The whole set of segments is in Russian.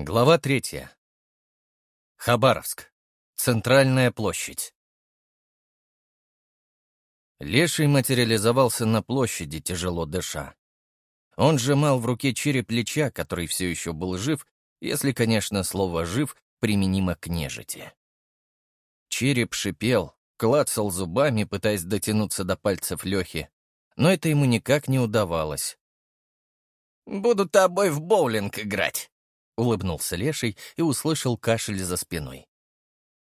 Глава третья. Хабаровск. Центральная площадь. Леший материализовался на площади, тяжело дыша. Он сжимал в руке череп Лича, который все еще был жив, если, конечно, слово «жив» применимо к нежити. Череп шипел, клацал зубами, пытаясь дотянуться до пальцев Лехи, но это ему никак не удавалось. «Буду тобой в боулинг играть», Улыбнулся Леший и услышал кашель за спиной.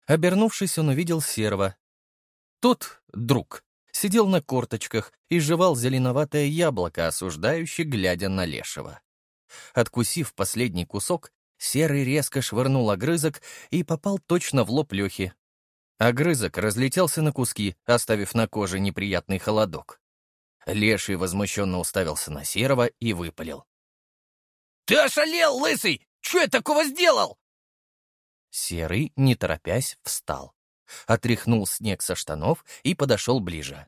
Обернувшись, он увидел серого. Тот, друг, сидел на корточках и жевал зеленоватое яблоко, осуждающе глядя на Лешего. Откусив последний кусок, серый резко швырнул огрызок и попал точно в лоб Лехи. Огрызок разлетелся на куски, оставив на коже неприятный холодок. Леший возмущенно уставился на серого и выпалил. «Ты ошалел, лысый! Что я такого сделал?» Серый, не торопясь, встал. Отряхнул снег со штанов и подошел ближе.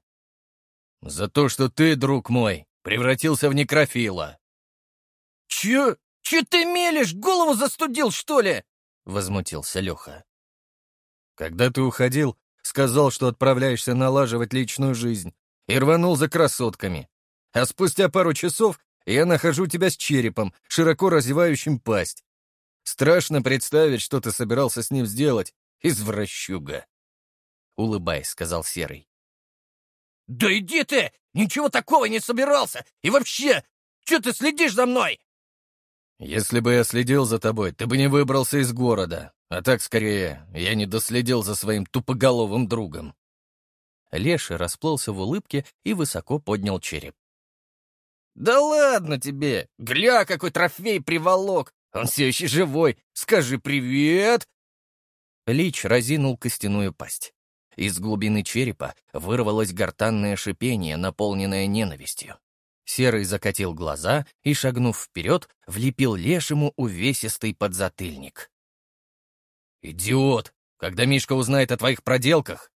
«За то, что ты, друг мой, превратился в некрофила!» «Чё? Чё ты мелешь? Голову застудил, что ли?» — возмутился Леха. «Когда ты уходил, сказал, что отправляешься налаживать личную жизнь, и рванул за красотками. А спустя пару часов я нахожу тебя с черепом, широко разевающим пасть. Страшно представить, что ты собирался с ним сделать, извращуга. Улыбаясь, сказал Серый. «Да иди ты! Ничего такого не собирался! И вообще, что ты следишь за мной?» «Если бы я следил за тобой, ты бы не выбрался из города. А так, скорее, я не доследил за своим тупоголовым другом». Леший расплылся в улыбке и высоко поднял череп. «Да ладно тебе! Гля, какой трофей приволок! Он все еще живой! Скажи привет!» Лич разинул костяную пасть. Из глубины черепа вырвалось гортанное шипение, наполненное ненавистью. Серый закатил глаза и, шагнув вперед, влепил лешему увесистый подзатыльник. «Идиот! Когда Мишка узнает о твоих проделках!»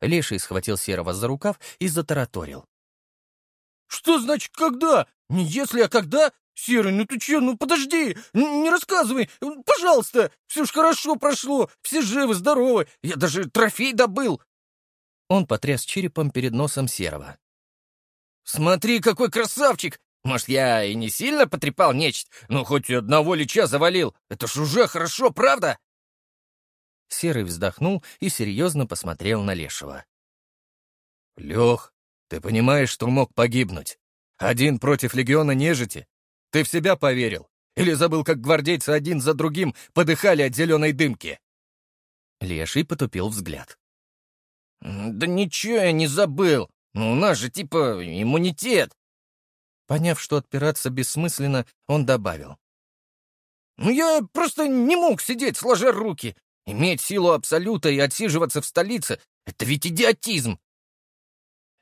Леший схватил Серого за рукав и затараторил. «Что значит «когда»? Не если, а когда? «Серый, ну ты че, ну подожди, не рассказывай, пожалуйста, все ж хорошо прошло, все живы, здоровы, я даже трофей добыл!» Он потряс черепом перед носом Серого. «Смотри, какой красавчик! Может, я и не сильно потрепал нечто, но хоть одного лича завалил, это ж уже хорошо, правда?» Серый вздохнул и серьезно посмотрел на Лешего. «Лех, ты понимаешь, что мог погибнуть? Один против легиона нежити? Ты в себя поверил? Или забыл, как гвардейцы один за другим подыхали от зеленой дымки?» Леший потупил взгляд. «Да ничего я не забыл. Ну, у нас же типа иммунитет». Поняв, что отпираться бессмысленно, он добавил. «Ну, я просто не мог сидеть, сложа руки. Иметь силу Абсолюта и отсиживаться в столице — это ведь идиотизм!»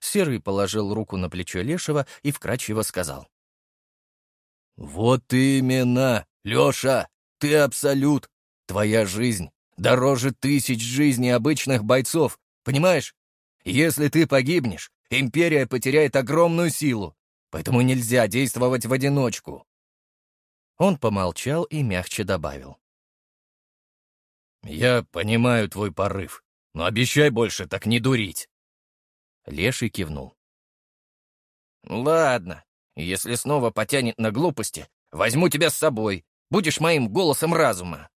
Серый положил руку на плечо Лешего и вкрадчиво сказал. «Вот именно, Леша, ты абсолют. Твоя жизнь дороже тысяч жизней обычных бойцов, понимаешь? Если ты погибнешь, империя потеряет огромную силу, поэтому нельзя действовать в одиночку». Он помолчал и мягче добавил. «Я понимаю твой порыв, но обещай больше так не дурить». Леший кивнул. «Ладно, если снова потянет на глупости, возьму тебя с собой. Будешь моим голосом разума».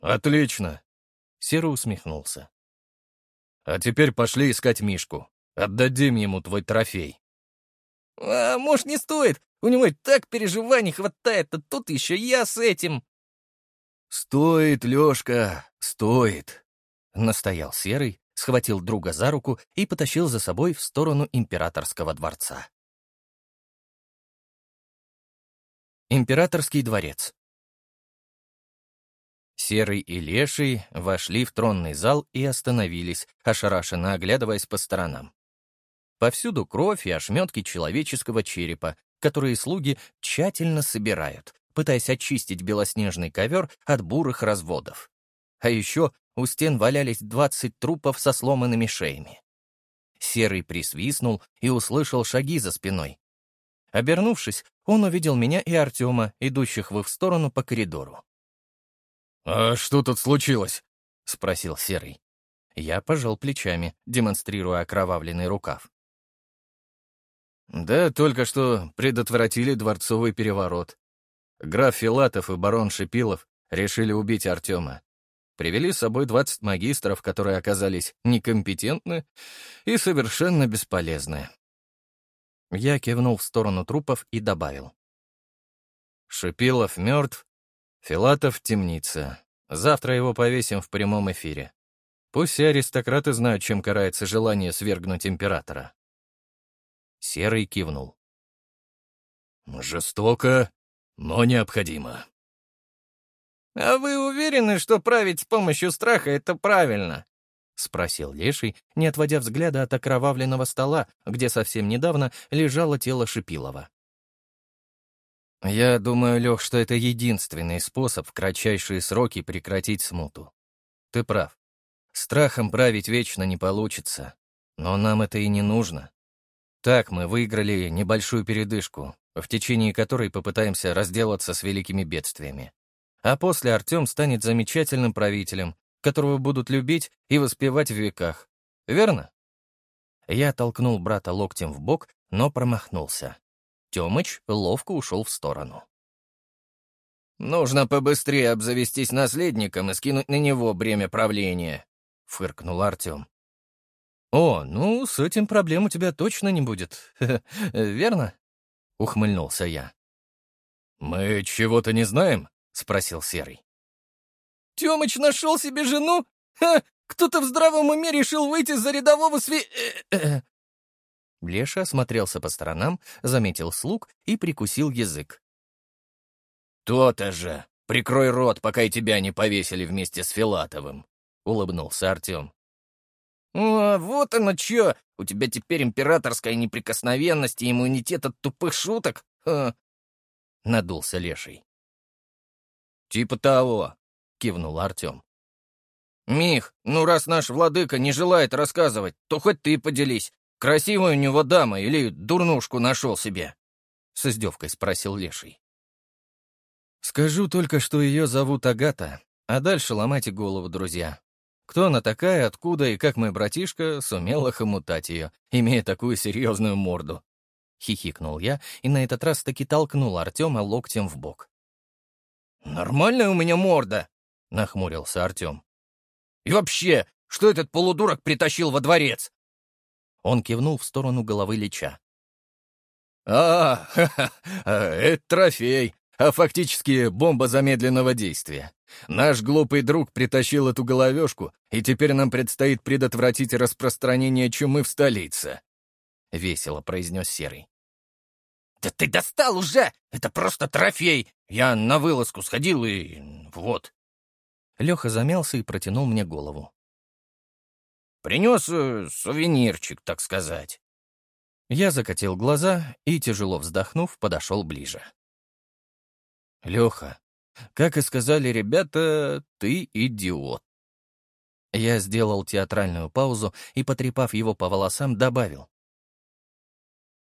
«Отлично!» — Серый усмехнулся. «А теперь пошли искать Мишку. Отдадим ему твой трофей». «А может, не стоит? У него и так переживаний хватает, а тут еще я с этим». «Стоит, Лешка, стоит», — настоял Серый, схватил друга за руку и потащил за собой в сторону императорского дворца. Императорский дворец. Серый и Леший вошли в тронный зал и остановились, ошарашенно оглядываясь по сторонам. Повсюду кровь и ошметки человеческого черепа, которые слуги тщательно собирают, пытаясь очистить белоснежный ковер от бурых разводов. А еще у стен валялись двадцать трупов со сломанными шеями. Серый присвистнул и услышал шаги за спиной. Обернувшись, он увидел меня и Артема, идущих в их сторону по коридору. «А что тут случилось?» — спросил Серый. Я пожал плечами, демонстрируя окровавленный рукав. «Да, только что предотвратили дворцовый переворот. Граф Филатов и барон Шипилов решили убить Артема. Привели с собой 20 магистров, которые оказались некомпетентны и совершенно бесполезны. Я кивнул в сторону трупов и добавил. Шипилов мертв, Филатов в темнице. Завтра его повесим в прямом эфире. Пусть все аристократы знают, чем карается желание свергнуть императора. Серый кивнул. Жестоко, но необходимо. «А вы уверены, что править с помощью страха — это правильно?» — спросил Леший, не отводя взгляда от окровавленного стола, где совсем недавно лежало тело Шипилова. «Я думаю, Лех, что это единственный способ в кратчайшие сроки прекратить смуту. Ты прав. Страхом править вечно не получится. Но нам это и не нужно. Так мы выиграли небольшую передышку, в течение которой попытаемся разделаться с великими бедствиями. А после Артем станет замечательным правителем, которого будут любить и воспевать в веках. Верно? Я толкнул брата локтем в бок, но промахнулся. Тёмыч ловко ушел в сторону. «Нужно побыстрее обзавестись наследником и скинуть на него бремя правления», — фыркнул Артем. «О, ну, с этим проблем у тебя точно не будет, верно?» — ухмыльнулся я. «Мы чего-то не знаем?» — спросил Серый. «Тёмыч нашел себе жену? Кто-то в здравом уме решил выйти за рядового сви...» э, э». Леша осмотрелся по сторонам, заметил слуг и прикусил язык. «То-то же! Прикрой рот, пока и тебя не повесили вместе с Филатовым!» — улыбнулся Артем. «О, вот оно чё! У тебя теперь императорская неприкосновенность и иммунитет от тупых шуток? Ха!» — надулся Леший. «Типа того», — кивнул Артем. «Мих, ну раз наш владыка не желает рассказывать, то хоть ты поделись. Красивая у него дама или дурнушку нашел себе?» — с издевкой спросил Леший. «Скажу только, что ее зовут Агата, а дальше ломайте голову, друзья. Кто она такая, откуда и как мой братишка сумел охомутать ее, имея такую серьезную морду?» Хихикнул я и на этот раз таки толкнул Артема локтем в бок. «Нормальная у меня морда!» — нахмурился Артем. «И вообще, что этот полудурок притащил во дворец?» Он кивнул в сторону головы Лича. «А, ха -ха, это трофей, а фактически бомба замедленного действия. Наш глупый друг притащил эту головешку, и теперь нам предстоит предотвратить распространение чумы в столице», — весело произнес Серый. «Да ты достал уже! Это просто трофей! Я на вылазку сходил и... вот». Леха замялся и протянул мне голову. «Принес э, сувенирчик, так сказать». Я закатил глаза и, тяжело вздохнув, подошел ближе. «Леха, как и сказали ребята, ты идиот». Я сделал театральную паузу и, потрепав его по волосам, добавил.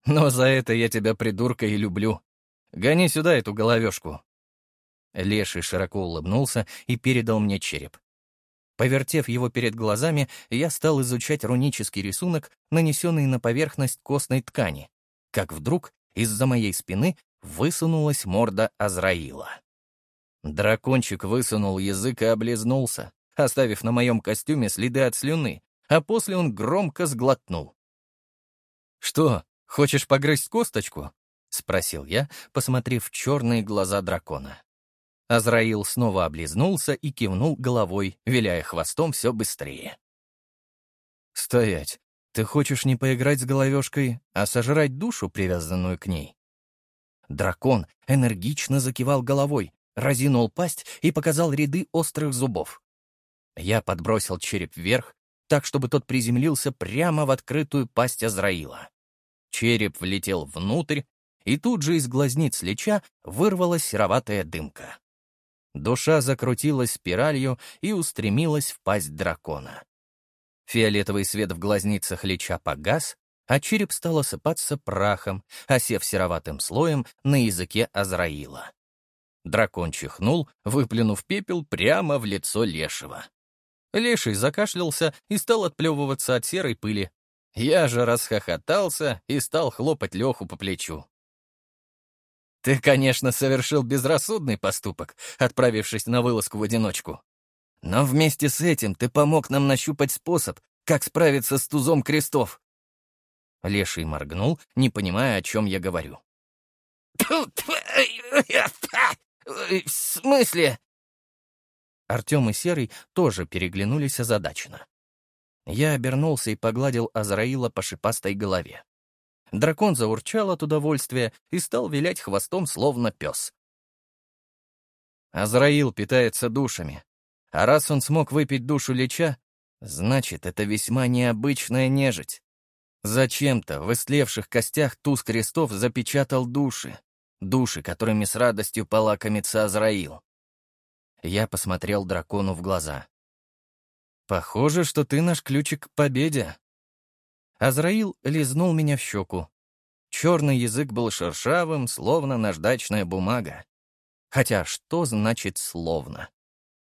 Но за это я тебя, придурка, и люблю. Гони сюда эту головешку». Леший широко улыбнулся и передал мне череп. Повертев его перед глазами, я стал изучать рунический рисунок, нанесенный на поверхность костной ткани, как вдруг из-за моей спины высунулась морда Азраила. Дракончик высунул язык и облизнулся, оставив на моем костюме следы от слюны, а после он громко сглотнул. «Что, «Хочешь погрызть косточку?» — спросил я, посмотрев в черные глаза дракона. Азраил снова облизнулся и кивнул головой, виляя хвостом все быстрее. «Стоять! Ты хочешь не поиграть с головешкой, а сожрать душу, привязанную к ней?» Дракон энергично закивал головой, разинул пасть и показал ряды острых зубов. Я подбросил череп вверх, так, чтобы тот приземлился прямо в открытую пасть Азраила. Череп влетел внутрь, и тут же из глазниц Лича вырвалась сероватая дымка. Душа закрутилась спиралью и устремилась в пасть дракона. Фиолетовый свет в глазницах Лича погас, а череп стал осыпаться прахом, осев сероватым слоем на языке Азраила. Дракон чихнул, выплюнув пепел прямо в лицо Лешего. Леший закашлялся и стал отплевываться от серой пыли. Я же расхохотался и стал хлопать Леху по плечу. «Ты, конечно, совершил безрассудный поступок, отправившись на вылазку в одиночку. Но вместе с этим ты помог нам нащупать способ, как справиться с тузом крестов». Леший моргнул, не понимая, о чем я говорю. «В смысле?» Артем и Серый тоже переглянулись озадаченно. Я обернулся и погладил Азраила по шипастой голове. Дракон заурчал от удовольствия и стал вилять хвостом, словно пес. Азраил питается душами. А раз он смог выпить душу Лича, значит, это весьма необычная нежить. Зачем-то в истлевших костях туз крестов запечатал души. Души, которыми с радостью полакомится Азраил. Я посмотрел дракону в глаза. «Похоже, что ты наш ключик к победе». Азраил лизнул меня в щеку. Черный язык был шершавым, словно наждачная бумага. Хотя что значит «словно»?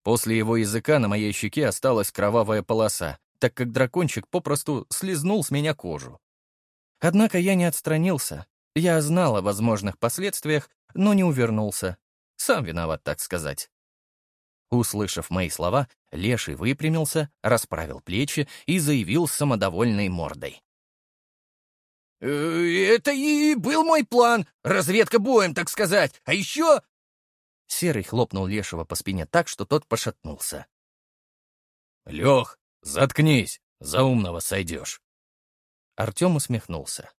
После его языка на моей щеке осталась кровавая полоса, так как дракончик попросту слезнул с меня кожу. Однако я не отстранился. Я знал о возможных последствиях, но не увернулся. Сам виноват, так сказать. Услышав мои слова, Леший выпрямился, расправил плечи и заявил с самодовольной мордой. «Э, «Это и был мой план. Разведка боем, так сказать. А еще...» Серый хлопнул Лешего по спине так, что тот пошатнулся. «Лех, заткнись, за умного сойдешь». Артем усмехнулся.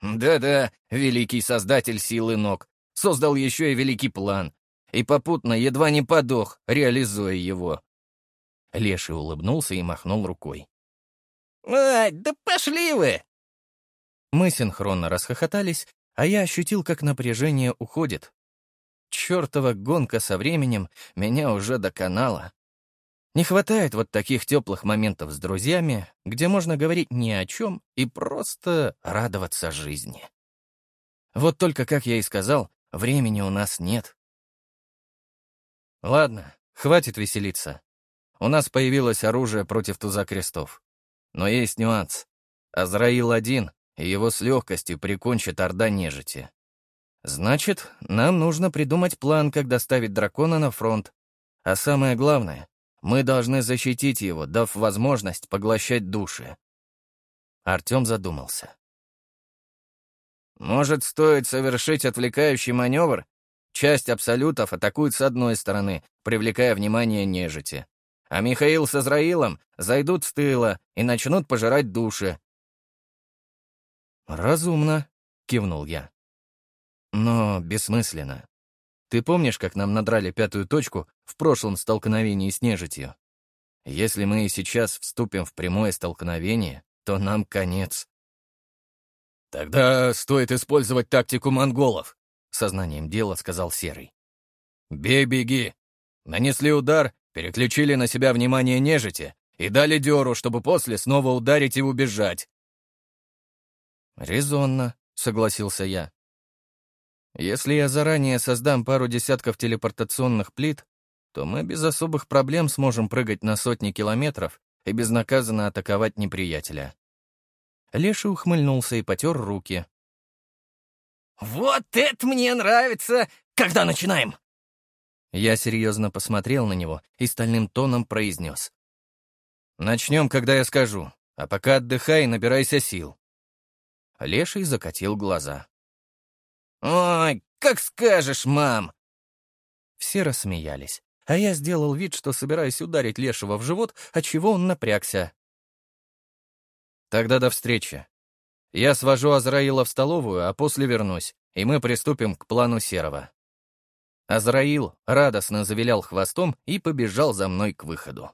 «Да-да, великий создатель силы ног. Создал еще и великий план и попутно едва не подох, реализуя его. Леший улыбнулся и махнул рукой. «Ай, да пошли вы!» Мы синхронно расхохотались, а я ощутил, как напряжение уходит. Чёртова гонка со временем меня уже доконала. Не хватает вот таких теплых моментов с друзьями, где можно говорить ни о чем и просто радоваться жизни. Вот только, как я и сказал, времени у нас нет. Ладно, хватит веселиться. У нас появилось оружие против туза крестов. Но есть нюанс. Азраил один, и его с легкостью прикончит орда нежити. Значит, нам нужно придумать план, как доставить дракона на фронт. А самое главное, мы должны защитить его, дав возможность поглощать души. Артем задумался. «Может, стоит совершить отвлекающий маневр Часть абсолютов атакует с одной стороны, привлекая внимание нежити. А Михаил с Азраилом зайдут с тыла и начнут пожирать души. «Разумно», — кивнул я. «Но бессмысленно. Ты помнишь, как нам надрали пятую точку в прошлом столкновении с нежитью? Если мы и сейчас вступим в прямое столкновение, то нам конец». «Тогда стоит использовать тактику монголов», — сознанием дела сказал Серый. «Бей, беги!» Нанесли удар, переключили на себя внимание нежити и дали дёру, чтобы после снова ударить и убежать. «Резонно», — согласился я. «Если я заранее создам пару десятков телепортационных плит, то мы без особых проблем сможем прыгать на сотни километров и безнаказанно атаковать неприятеля». Леша ухмыльнулся и потер руки, «Вот это мне нравится! Когда начинаем?» Я серьезно посмотрел на него и стальным тоном произнес. «Начнем, когда я скажу, а пока отдыхай и набирайся сил». Леший закатил глаза. «Ой, как скажешь, мам!» Все рассмеялись, а я сделал вид, что собираюсь ударить Лешего в живот, отчего он напрягся. «Тогда до встречи», я свожу Азраила в столовую, а после вернусь, и мы приступим к плану Серого. Азраил радостно завилял хвостом и побежал за мной к выходу.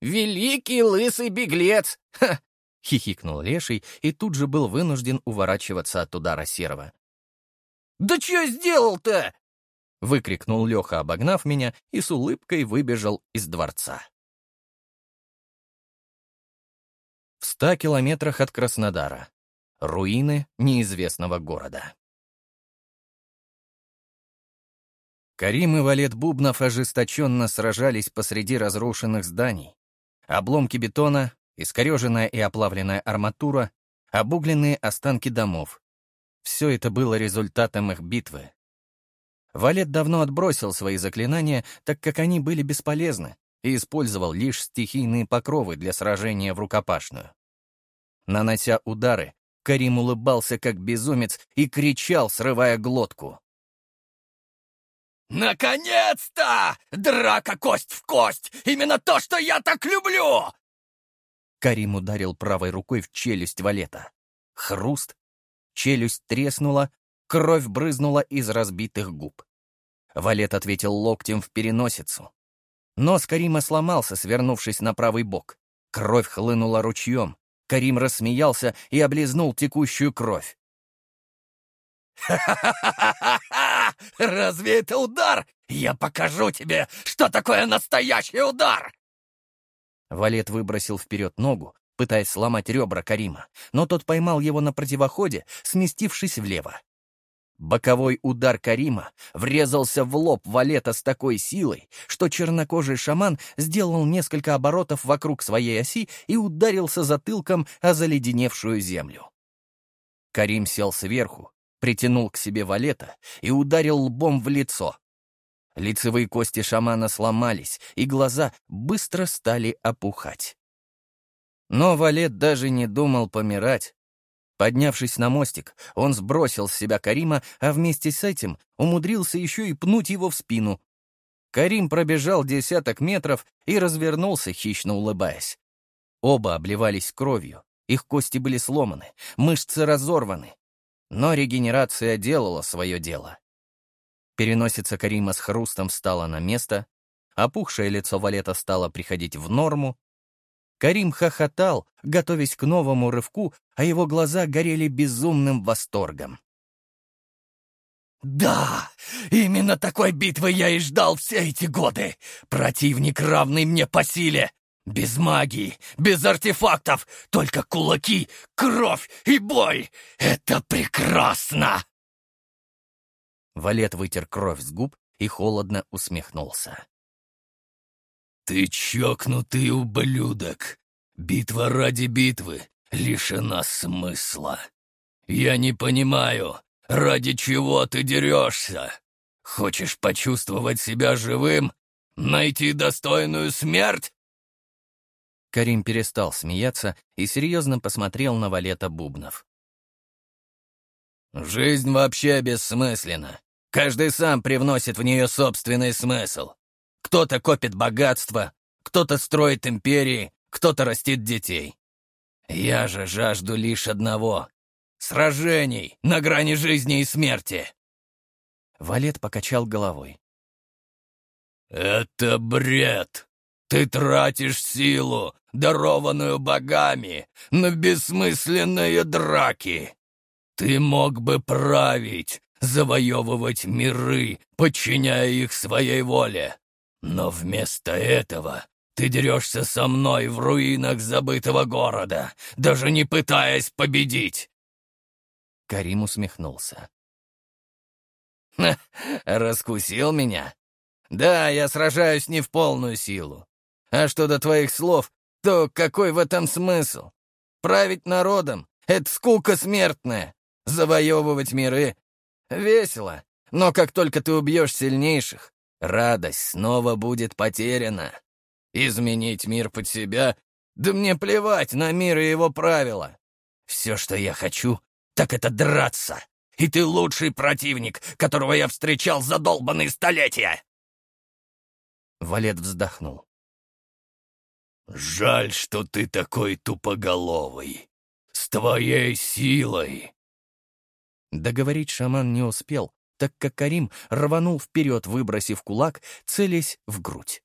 «Великий лысый беглец!» Ха! — хихикнул Леший и тут же был вынужден уворачиваться от удара Серого. «Да что сделал-то?» — выкрикнул Леха, обогнав меня, и с улыбкой выбежал из дворца. в ста километрах от Краснодара. Руины неизвестного города. Карим и Валет Бубнов ожесточенно сражались посреди разрушенных зданий. Обломки бетона, искореженная и оплавленная арматура, обугленные останки домов. Все это было результатом их битвы. Валет давно отбросил свои заклинания, так как они были бесполезны, и использовал лишь стихийные покровы для сражения в рукопашную. Нанося удары, Карим улыбался как безумец и кричал, срывая глотку. «Наконец-то! Драка кость в кость! Именно то, что я так люблю!» Карим ударил правой рукой в челюсть Валета. Хруст. Челюсть треснула, кровь брызнула из разбитых губ. Валет ответил локтем в переносицу. Нос Карима сломался, свернувшись на правый бок. Кровь хлынула ручьем. Карим рассмеялся и облизнул текущую кровь. «Ха-ха-ха! Разве это удар? Я покажу тебе, что такое настоящий удар!» Валет выбросил вперед ногу, пытаясь сломать ребра Карима, но тот поймал его на противоходе, сместившись влево. Боковой удар Карима врезался в лоб Валета с такой силой, что чернокожий шаман сделал несколько оборотов вокруг своей оси и ударился затылком о заледеневшую землю. Карим сел сверху, притянул к себе Валета и ударил лбом в лицо. Лицевые кости шамана сломались, и глаза быстро стали опухать. Но Валет даже не думал помирать. Поднявшись на мостик, он сбросил с себя Карима, а вместе с этим умудрился еще и пнуть его в спину. Карим пробежал десяток метров и развернулся, хищно улыбаясь. Оба обливались кровью, их кости были сломаны, мышцы разорваны, но регенерация делала свое дело. Переносица Карима с хрустом встала на место, опухшее лицо Валета стало приходить в норму. Карим хохотал, готовясь к новому рывку, а его глаза горели безумным восторгом. «Да, именно такой битвы я и ждал все эти годы! Противник, равный мне по силе! Без магии, без артефактов, только кулаки, кровь и бой! Это прекрасно!» Валет вытер кровь с губ и холодно усмехнулся. «Ты чокнутый ублюдок! Битва ради битвы лишена смысла. Я не понимаю, ради чего ты дерешься? Хочешь почувствовать себя живым? Найти достойную смерть? Карим перестал смеяться и серьезно посмотрел на Валета Бубнов. «Жизнь вообще бессмысленна. Каждый сам привносит в нее собственный смысл. Кто-то копит богатство, кто-то строит империи, кто-то растит детей. Я же жажду лишь одного — сражений на грани жизни и смерти». Валет покачал головой. «Это бред!» Ты тратишь силу, дарованную богами, на бессмысленные драки. Ты мог бы править, завоевывать миры, подчиняя их своей воле. Но вместо этого ты дерешься со мной в руинах забытого города, даже не пытаясь победить. Карим усмехнулся. «Раскусил меня? Да, я сражаюсь не в полную силу. А что до твоих слов, то какой в этом смысл? Править народом — это скука смертная. Завоевывать миры — весело. Но как только ты убьешь сильнейших, радость снова будет потеряна. Изменить мир под себя? Да мне плевать на мир и его правила. Все, что я хочу, так это драться. И ты лучший противник, которого я встречал за долбанные столетия!» Валет вздохнул. «Жаль, что ты такой тупоголовый. С твоей силой!» Договорить шаман не успел, так как Карим рванул вперед, выбросив кулак, целясь в грудь.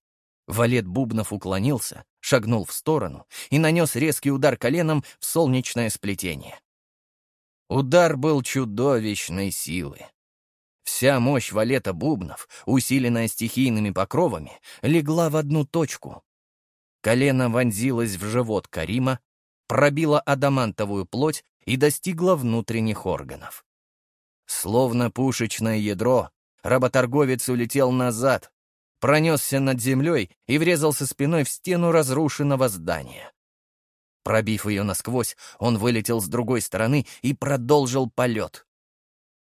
Валет Бубнов уклонился, шагнул в сторону и нанес резкий удар коленом в солнечное сплетение. Удар был чудовищной силы. Вся мощь Валета Бубнов, усиленная стихийными покровами, легла в одну точку, Колено вонзилось в живот Карима, пробила адамантовую плоть и достигла внутренних органов. Словно пушечное ядро, работорговец улетел назад, пронесся над землей и врезался спиной в стену разрушенного здания. Пробив ее насквозь, он вылетел с другой стороны и продолжил полет.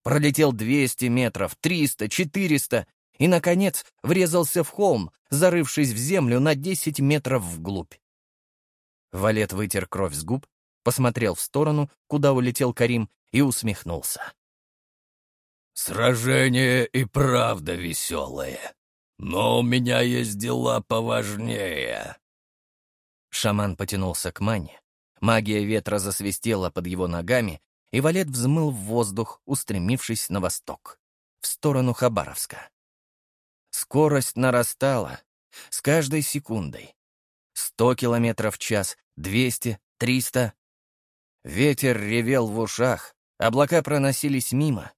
Пролетел 200 метров, 300, 400 и, наконец, врезался в холм, зарывшись в землю на 10 метров вглубь. Валет вытер кровь с губ, посмотрел в сторону, куда улетел Карим, и усмехнулся. «Сражение и правда веселое, но у меня есть дела поважнее». Шаман потянулся к мане. Магия ветра засвистела под его ногами, и Валет взмыл в воздух, устремившись на восток, в сторону Хабаровска. Скорость нарастала с каждой секундой. Сто километров в час, двести, триста. Ветер ревел в ушах, облака проносились мимо.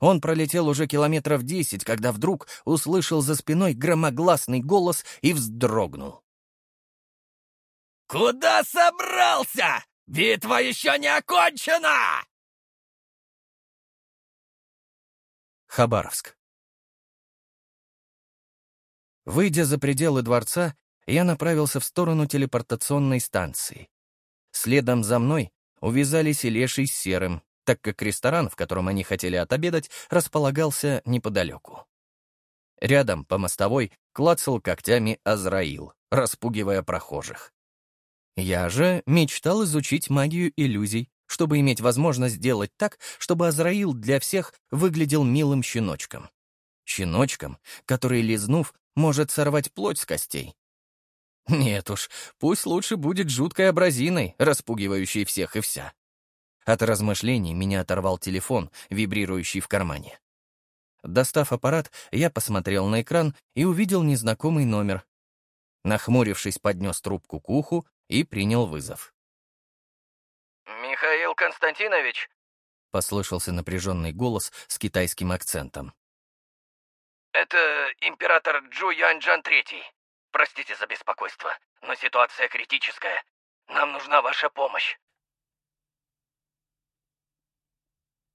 Он пролетел уже километров десять, когда вдруг услышал за спиной громогласный голос и вздрогнул. «Куда собрался? Битва еще не окончена!» Хабаровск. Выйдя за пределы дворца, я направился в сторону телепортационной станции. Следом за мной увязались и Леший с Серым, так как ресторан, в котором они хотели отобедать, располагался неподалеку. Рядом, по мостовой, клацал когтями Азраил, распугивая прохожих. Я же мечтал изучить магию иллюзий, чтобы иметь возможность сделать так, чтобы Азраил для всех выглядел милым щеночком. Щеночком, который, лизнув, может сорвать плоть с костей. Нет уж, пусть лучше будет жуткой абразиной, распугивающей всех и вся. От размышлений меня оторвал телефон, вибрирующий в кармане. Достав аппарат, я посмотрел на экран и увидел незнакомый номер. Нахмурившись, поднес трубку к уху и принял вызов. «Михаил Константинович?» — послышался напряженный голос с китайским акцентом. «Это император Джу Янджан Третий. Простите за беспокойство, но ситуация критическая. Нам нужна ваша помощь».